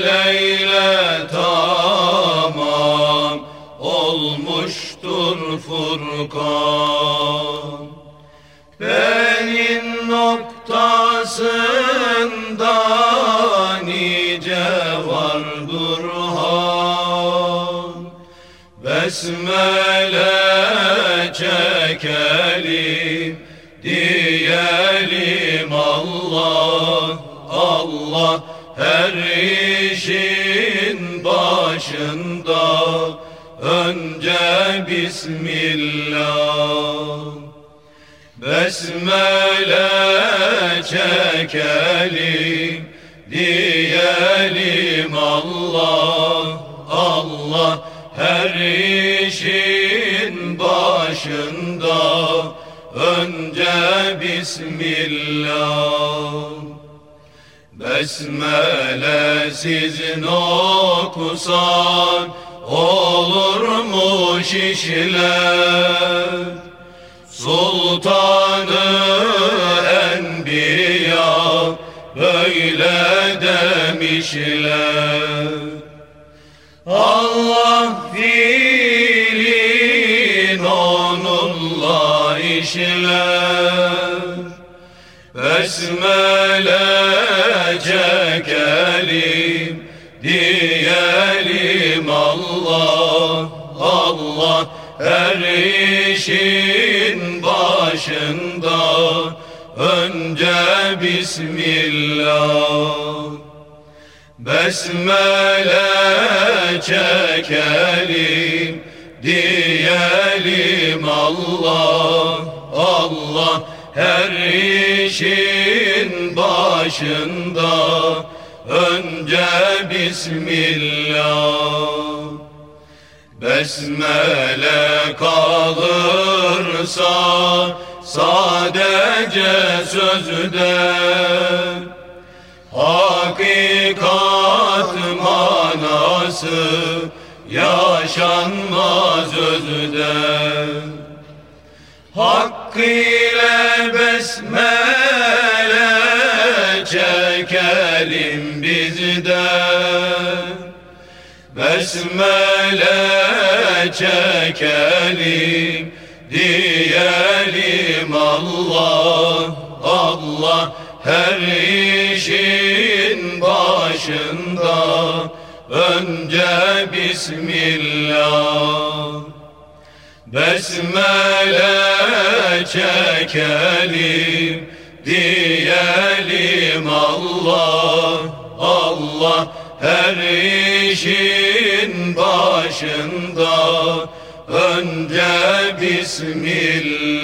Leyle tamam olmuştur Furkan. Beyin noktasında nice var Burhan Besmele çekelim diyelim Allah Allah her işin başında önce Bismillah. Besmele çekelim diyelim Allah Allah. Her işin başında önce Bismillah Besmelesiz okusan olurmuş işler Sultanı Enbiya böyle demişler. Allah fiilin onunla işler. Besmele diyelim Allah Allah her işin başında. Önce Bismillah. Besmele çekelim diyelim Allah Allah her işin başında önce Bismillah. Besmele kalırsa sadece sözde Hakikat manası yaşanmaz özde. Hakkı ile besmele çekelim bizde Besmele çekelim diyelim Allah Allah her işin başında. Önce Bismillah. Besmele çekelim diyelim Allah Allah her işin başında. Önce Bismillah